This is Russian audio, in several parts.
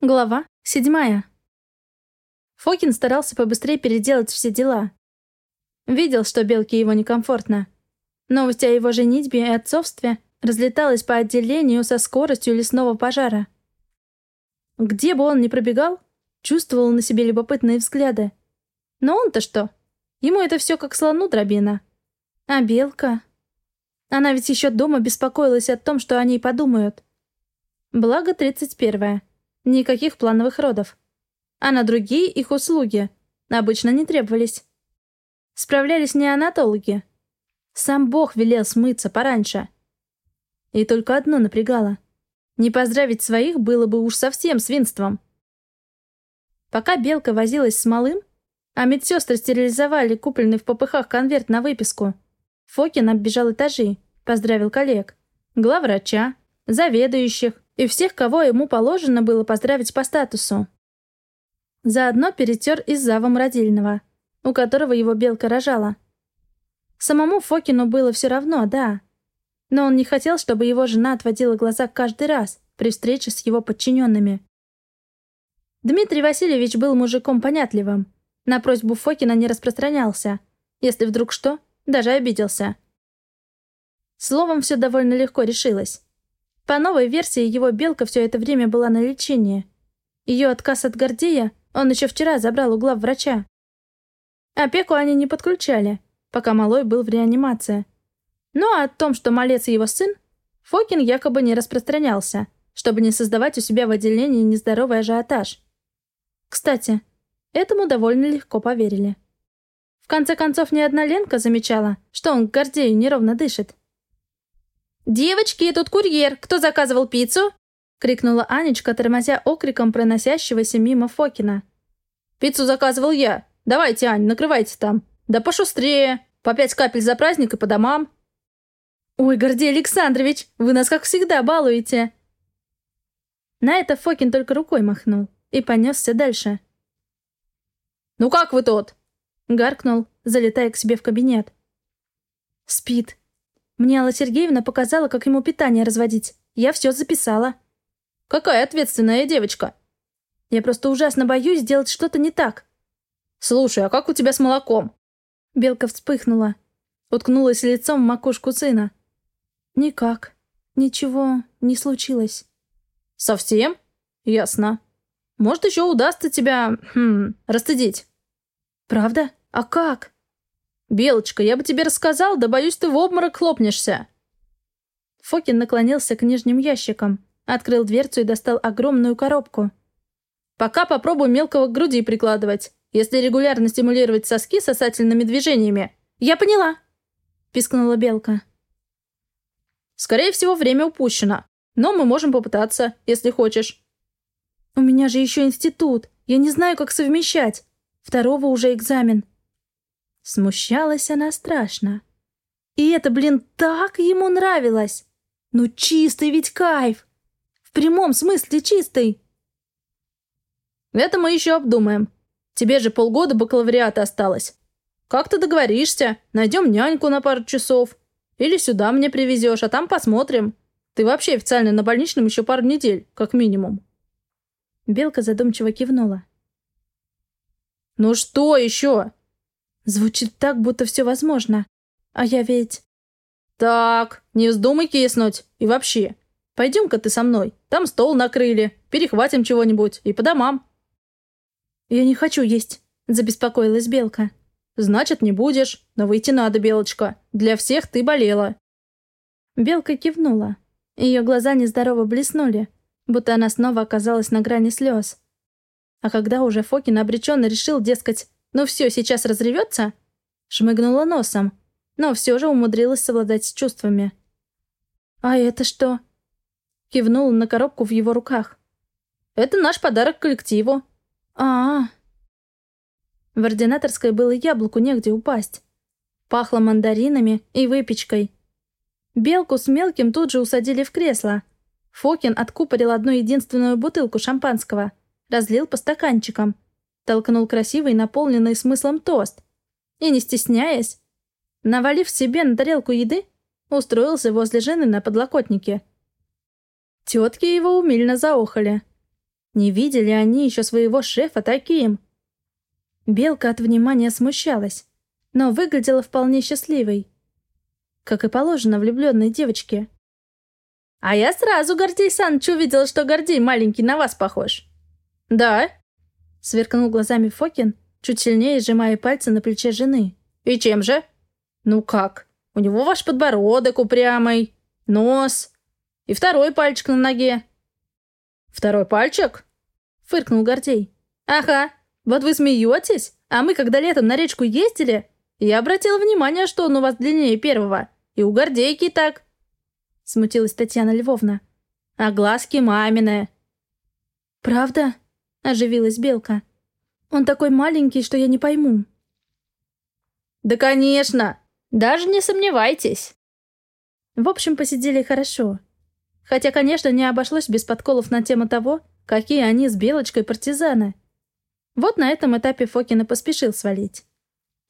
Глава седьмая. Фокин старался побыстрее переделать все дела. Видел, что Белке его некомфортно. Новость о его женитьбе и отцовстве разлеталась по отделению со скоростью лесного пожара. Где бы он ни пробегал, чувствовал на себе любопытные взгляды. Но он-то что? Ему это все как слону дробина. А Белка? Она ведь еще дома беспокоилась о том, что о ней подумают. Благо тридцать первое. Никаких плановых родов. А на другие их услуги обычно не требовались. Справлялись неонатологи. Сам Бог велел смыться пораньше. И только одно напрягало. Не поздравить своих было бы уж совсем свинством. Пока Белка возилась с малым, а медсестры стерилизовали купленный в попыхах конверт на выписку, Фокин оббежал этажи, поздравил коллег, главврача, заведующих, и всех, кого ему положено было поздравить по статусу. Заодно перетер и с завом родильного, у которого его белка рожала. Самому Фокину было все равно, да. Но он не хотел, чтобы его жена отводила глаза каждый раз при встрече с его подчиненными. Дмитрий Васильевич был мужиком понятливым. На просьбу Фокина не распространялся. Если вдруг что, даже обиделся. Словом, все довольно легко решилось. По новой версии, его белка все это время была на лечении. Ее отказ от Гордея он еще вчера забрал у глав врача. Опеку они не подключали, пока малой был в реанимации. Ну а о том, что малец его сын, Фокин якобы не распространялся, чтобы не создавать у себя в отделении нездоровый ажиотаж. Кстати, этому довольно легко поверили. В конце концов, ни одна Ленка замечала, что он к Гордею неровно дышит. «Девочки, тут курьер! Кто заказывал пиццу?» — крикнула Анечка, тормозя окриком проносящегося мимо Фокина. «Пиццу заказывал я. Давайте, Ань, накрывайте там. Да пошустрее. По пять капель за праздник и по домам». «Ой, Гордей Александрович, вы нас как всегда балуете!» На это Фокин только рукой махнул и понесся дальше. «Ну как вы тут?» — гаркнул, залетая к себе в кабинет. «Спит», мне Алла Сергеевна показала, как ему питание разводить. Я все записала. Какая ответственная девочка. Я просто ужасно боюсь сделать что-то не так. Слушай, а как у тебя с молоком? Белка вспыхнула. Уткнулась лицом в макушку сына. Никак. Ничего не случилось. Совсем? Ясно. Может, еще удастся тебя... Хм, расстыдить. Правда? А как? «Белочка, я бы тебе рассказал, да боюсь, ты в обморок хлопнешься!» Фокин наклонился к нижним ящикам, открыл дверцу и достал огромную коробку. «Пока попробую мелкого к груди прикладывать, если регулярно стимулировать соски сосательными движениями». «Я поняла!» — пискнула Белка. «Скорее всего, время упущено, но мы можем попытаться, если хочешь». «У меня же еще институт, я не знаю, как совмещать. Второго уже экзамен». Смущалась она страшно. И это, блин, так ему нравилось. Ну чистый ведь кайф. В прямом смысле чистый. Это мы еще обдумаем. Тебе же полгода бакалавриата осталось. Как ты договоришься? Найдем няньку на пару часов. Или сюда мне привезешь, а там посмотрим. Ты вообще официально на больничном еще пару недель, как минимум. Белка задумчиво кивнула. «Ну что еще? Звучит так, будто все возможно. А я ведь... Так, не вздумай киснуть. И вообще, пойдем-ка ты со мной. Там стол накрыли. Перехватим чего-нибудь. И по домам. Я не хочу есть, забеспокоилась Белка. Значит, не будешь. Но выйти надо, Белочка. Для всех ты болела. Белка кивнула. Ее глаза нездорово блеснули, будто она снова оказалась на грани слез. А когда уже Фокин обреченно решил, дескать, ну все, сейчас разревется? Шмыгнула носом, но все же умудрилась совладать с чувствами. «А это что?» Кивнула на коробку в его руках. «Это наш подарок коллективу». А, -а, а В ординаторской было яблоку негде упасть. Пахло мандаринами и выпечкой. Белку с мелким тут же усадили в кресло. Фокин откупорил одну единственную бутылку шампанского, разлил по стаканчикам — толкнул красивый, наполненный смыслом тост. И, не стесняясь, навалив себе на тарелку еды, устроился возле жены на подлокотнике. Тетки его умильно заохали. Не видели они еще своего шефа таким. Белка от внимания смущалась, но выглядела вполне счастливой. Как и положено влюбленной девочке. «А я сразу, Гордей Саныч, увидела, что Гордей маленький на вас похож». «Да?» — сверкнул глазами Фокин, чуть сильнее сжимая пальцы на плече жены. «И чем же?» «Ну как? У него ваш подбородок упрямый, нос и второй пальчик на ноге». «Второй пальчик?» — фыркнул Гордей. «Ага, вот вы смеетесь, а мы, когда летом на речку ездили, я обратила внимание, что он у вас длиннее первого, и у Гордейки так». Смутилась Татьяна Львовна. «А глазки мамины». «Правда?» — оживилась Белка. «Он такой маленький, что я не пойму». «Да, конечно! Даже не сомневайтесь!» В общем, посидели хорошо. Хотя, конечно, не обошлось без подколов на тему того, какие они с Белочкой партизаны. Вот на этом этапе Фокина поспешил свалить.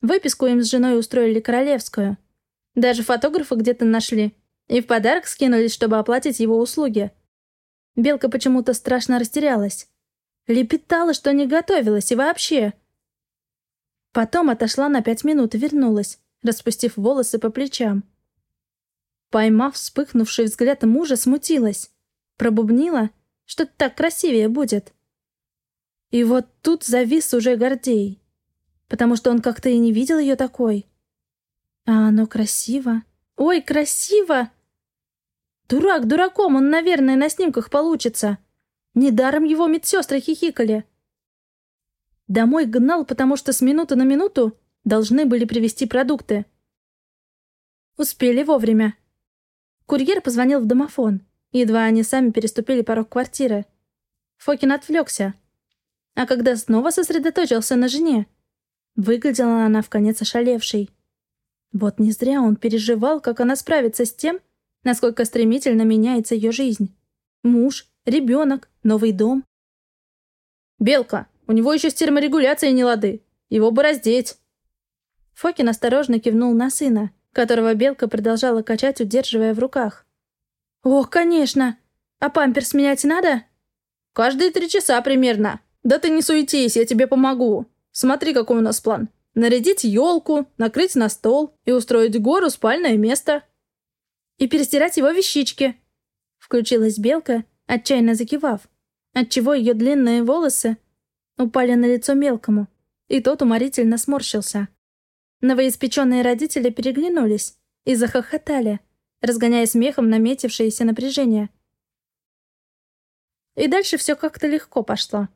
Выписку им с женой устроили королевскую. Даже фотографа где-то нашли. И в подарок скинулись, чтобы оплатить его услуги. Белка почему-то страшно растерялась. Лепетала, что не готовилась и вообще. Потом отошла на пять минут и вернулась, распустив волосы по плечам. Поймав вспыхнувший взгляд мужа, смутилась. Пробубнила, что так красивее будет. И вот тут завис уже Гордей. Потому что он как-то и не видел ее такой. А оно красиво. Ой, красиво! Дурак дураком, он, наверное, на снимках получится. Недаром его медсестры хихикали. Домой гнал, потому что с минуты на минуту должны были привезти продукты. Успели вовремя. Курьер позвонил в домофон. Едва они сами переступили порог квартиры. Фокин отвлекся. А когда снова сосредоточился на жене, выглядела она в конец ошалевшей. Вот не зря он переживал, как она справится с тем, насколько стремительно меняется ее жизнь. Муж, ребенок, новый дом. «Белка, у него еще с терморегуляцией не лады. Его бы раздеть!» Фокин осторожно кивнул на сына, которого белка продолжала качать, удерживая в руках. «Ох, конечно! А памперс менять надо?» «Каждые три часа примерно. Да ты не суетись, я тебе помогу. Смотри, какой у нас план. Нарядить елку, накрыть на стол и устроить гору спальное место». «И перестирать его вещички», — включилась белка, отчаянно закивав, отчего ее длинные волосы упали на лицо мелкому, и тот уморительно сморщился. Новоиспеченные родители переглянулись и захохотали, разгоняя смехом наметившееся напряжение. И дальше все как-то легко пошло.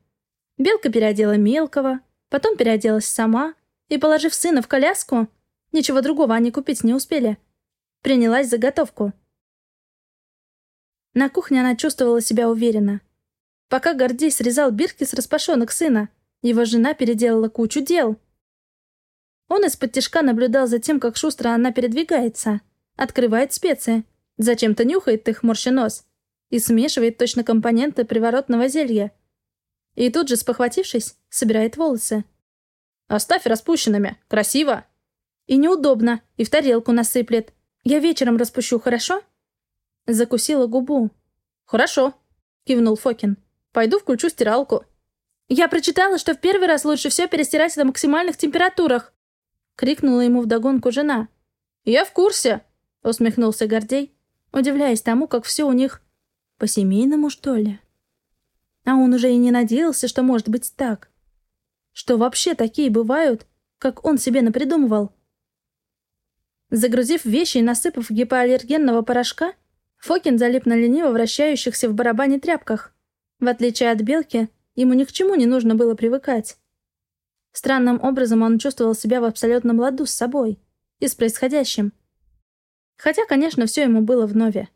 Белка переодела мелкого, потом переоделась сама, и, положив сына в коляску, ничего другого они купить не успели, принялась заготовку. На кухне она чувствовала себя уверенно. Пока Гордей срезал бирки с распашонок сына, его жена переделала кучу дел. Он из-под тишка наблюдал за тем, как шустро она передвигается — Открывает специи. Зачем-то нюхает их морщенос. И смешивает точно компоненты приворотного зелья. И тут же, спохватившись, собирает волосы. «Оставь распущенными. Красиво!» «И неудобно. И в тарелку насыплет. Я вечером распущу, хорошо?» Закусила губу. «Хорошо», — кивнул Фокин. «Пойду включу стиралку». «Я прочитала, что в первый раз лучше все перестирать на максимальных температурах!» — крикнула ему вдогонку жена. «Я в курсе!» — усмехнулся Гордей, удивляясь тому, как все у них по-семейному, что ли. А он уже и не надеялся, что может быть так. Что вообще такие бывают, как он себе напридумывал. Загрузив вещи и насыпав гипоаллергенного порошка, Фокин залип на лениво вращающихся в барабане тряпках. В отличие от Белки, ему ни к чему не нужно было привыкать. Странным образом он чувствовал себя в абсолютном ладу с собой и с происходящим. Хотя, конечно, все ему было вновь.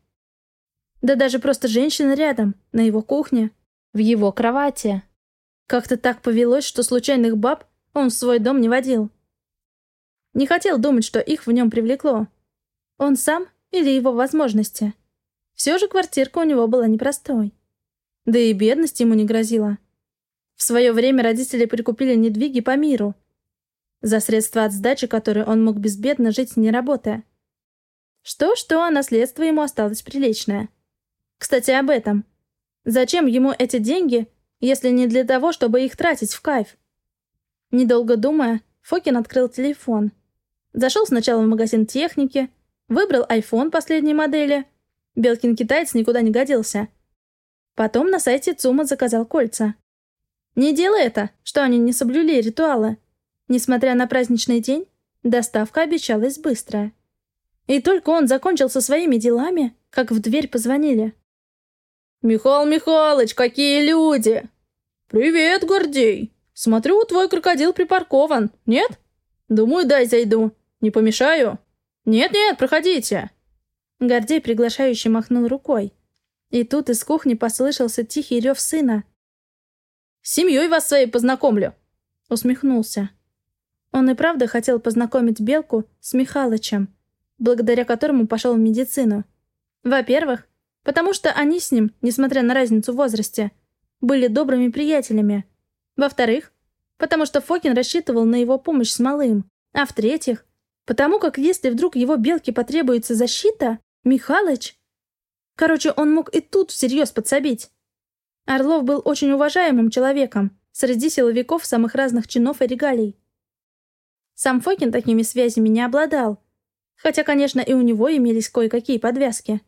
Да даже просто женщина рядом, на его кухне, в его кровати. Как-то так повелось, что случайных баб он в свой дом не водил. Не хотел думать, что их в нем привлекло. Он сам или его возможности. Все же квартирка у него была непростой. Да и бедность ему не грозила. В свое время родители прикупили недвиги по миру. За средства от сдачи, которые он мог безбедно жить, не работая. Что-что, а наследство ему осталось приличное. Кстати, об этом. Зачем ему эти деньги, если не для того, чтобы их тратить в кайф? Недолго думая, Фокин открыл телефон. Зашел сначала в магазин техники, выбрал iPhone последней модели. Белкин китаец никуда не годился. Потом на сайте ЦУМа заказал кольца. Не делай это, что они не соблюли ритуалы. Несмотря на праздничный день, доставка обещалась быстрая. И только он закончил со своими делами, как в дверь позвонили. «Михаил Михайлович, какие люди!» «Привет, Гордей! Смотрю, твой крокодил припаркован, нет?» «Думаю, дай зайду. Не помешаю?» «Нет-нет, проходите!» Гордей приглашающе махнул рукой. И тут из кухни послышался тихий рев сына. «С семьей вас своей познакомлю!» Усмехнулся. Он и правда хотел познакомить Белку с Михалычем, благодаря которому пошел в медицину. Во-первых, потому что они с ним, несмотря на разницу в возрасте, были добрыми приятелями. Во-вторых, потому что Фокин рассчитывал на его помощь с малым. А в-третьих, потому как если вдруг его белке потребуется защита, Михалыч... Короче, он мог и тут всерьез подсобить. Орлов был очень уважаемым человеком среди силовиков самых разных чинов и регалий. Сам Фокин такими связями не обладал, хотя, конечно, и у него имелись кое-какие подвязки.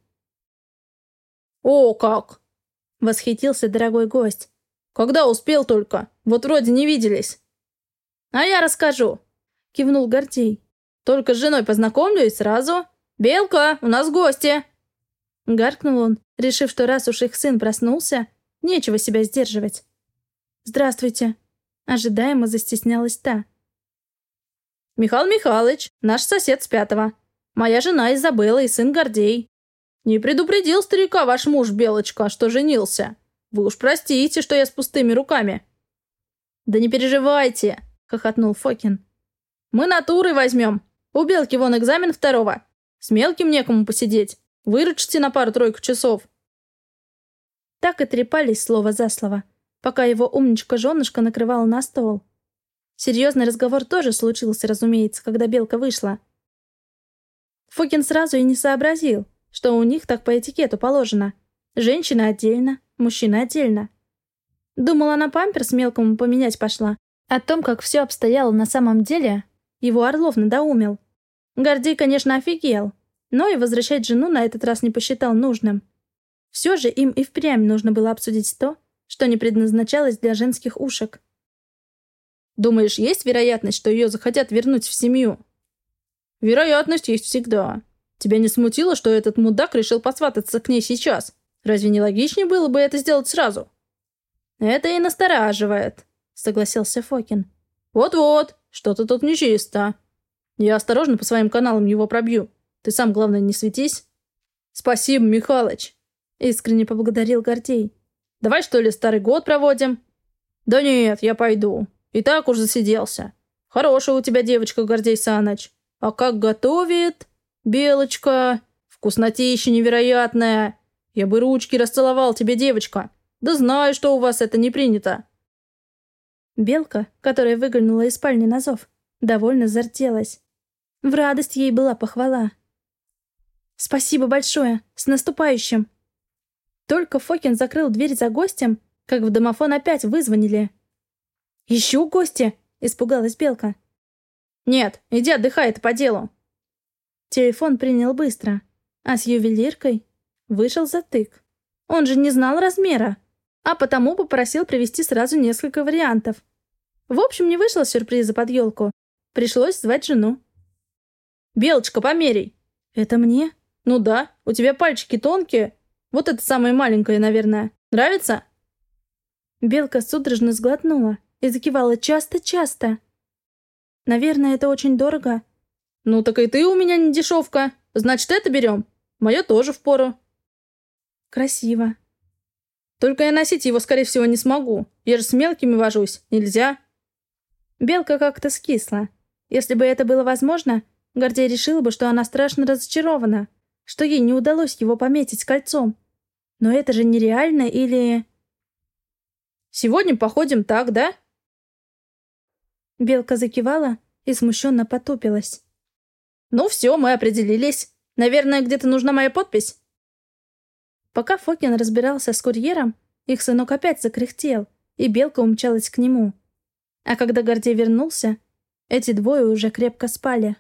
«О, как!» — восхитился дорогой гость. «Когда успел только? Вот вроде не виделись». «А я расскажу», — кивнул Гордей. «Только с женой познакомлюсь сразу. Белка, у нас гости!» Гаркнул он, решив, что раз уж их сын проснулся, нечего себя сдерживать. «Здравствуйте!» Ожидаемо застеснялась та. «Михаил Михайлович, наш сосед с пятого. Моя жена Изабелла и сын Гордей. Не предупредил старика ваш муж, Белочка, что женился. Вы уж простите, что я с пустыми руками». «Да не переживайте!» — хохотнул Фокин. «Мы натурой возьмем. У Белки вон экзамен второго. С мелким некому посидеть. Выручите на пару-тройку часов». Так и трепались слово за слово, пока его умничка-женушка накрывала на стол. Серьезный разговор тоже случился, разумеется, когда Белка вышла. Фокин сразу и не сообразил, что у них так по этикету положено. Женщина отдельно, мужчина отдельно. Думала, она памперс мелкому поменять пошла. О том, как все обстояло на самом деле, его Орлов надоумил. Гордей, конечно, офигел, но и возвращать жену на этот раз не посчитал нужным. Все же им и впрямь нужно было обсудить то, что не предназначалось для женских ушек. «Думаешь, есть вероятность, что ее захотят вернуть в семью?» «Вероятность есть всегда. Тебя не смутило, что этот мудак решил посвататься к ней сейчас? Разве не логичнее было бы это сделать сразу?» «Это и настораживает», — согласился Фокин. «Вот-вот, что-то тут нечисто. Я осторожно по своим каналам его пробью. Ты сам, главное, не светись». «Спасибо, Михалыч», — искренне поблагодарил Гордей. «Давай, что ли, старый год проводим?» «Да нет, я пойду. И так уж засиделся. Хорошая у тебя девочка, Гордей Саныч. А как готовит? Белочка. Вкуснотища невероятная. Я бы ручки расцеловал тебе, девочка. Да знаю, что у вас это не принято». Белка, которая выглянула из спальни на зов, довольно зарделась. В радость ей была похвала. «Спасибо большое! С наступающим!» Только Фокин закрыл дверь за гостем, как в домофон опять вызвонили. «Еще гости?» — испугалась Белка. «Нет, иди отдыхай, это по делу». Телефон принял быстро, а с ювелиркой вышел затык. Он же не знал размера, а потому попросил привезти сразу несколько вариантов. В общем, не вышло сюрприза под елку. Пришлось звать жену. «Белочка, померяй!» «Это мне?» «Ну да, у тебя пальчики тонкие. Вот это самое маленькое, наверное. Нравится?» Белка судорожно сглотнула и закивала часто-часто. «Наверное, это очень дорого». «Ну так и ты у меня не дешевка. Значит, это берем. Мое тоже впору». «Красиво». «Только я носить его, скорее всего, не смогу. Я же с мелкими вожусь. Нельзя». Белка как-то скисла. Если бы это было возможно, Гордей решил бы, что она страшно разочарована, что ей не удалось его пометить кольцом. Но это же нереально или... «Сегодня походим так, да?» Белка закивала и смущенно потупилась. «Ну все, мы определились. Наверное, где-то нужна моя подпись?» Пока Фокин разбирался с курьером, их сынок опять закряхтел, и Белка умчалась к нему. А когда Гордей вернулся, эти двое уже крепко спали.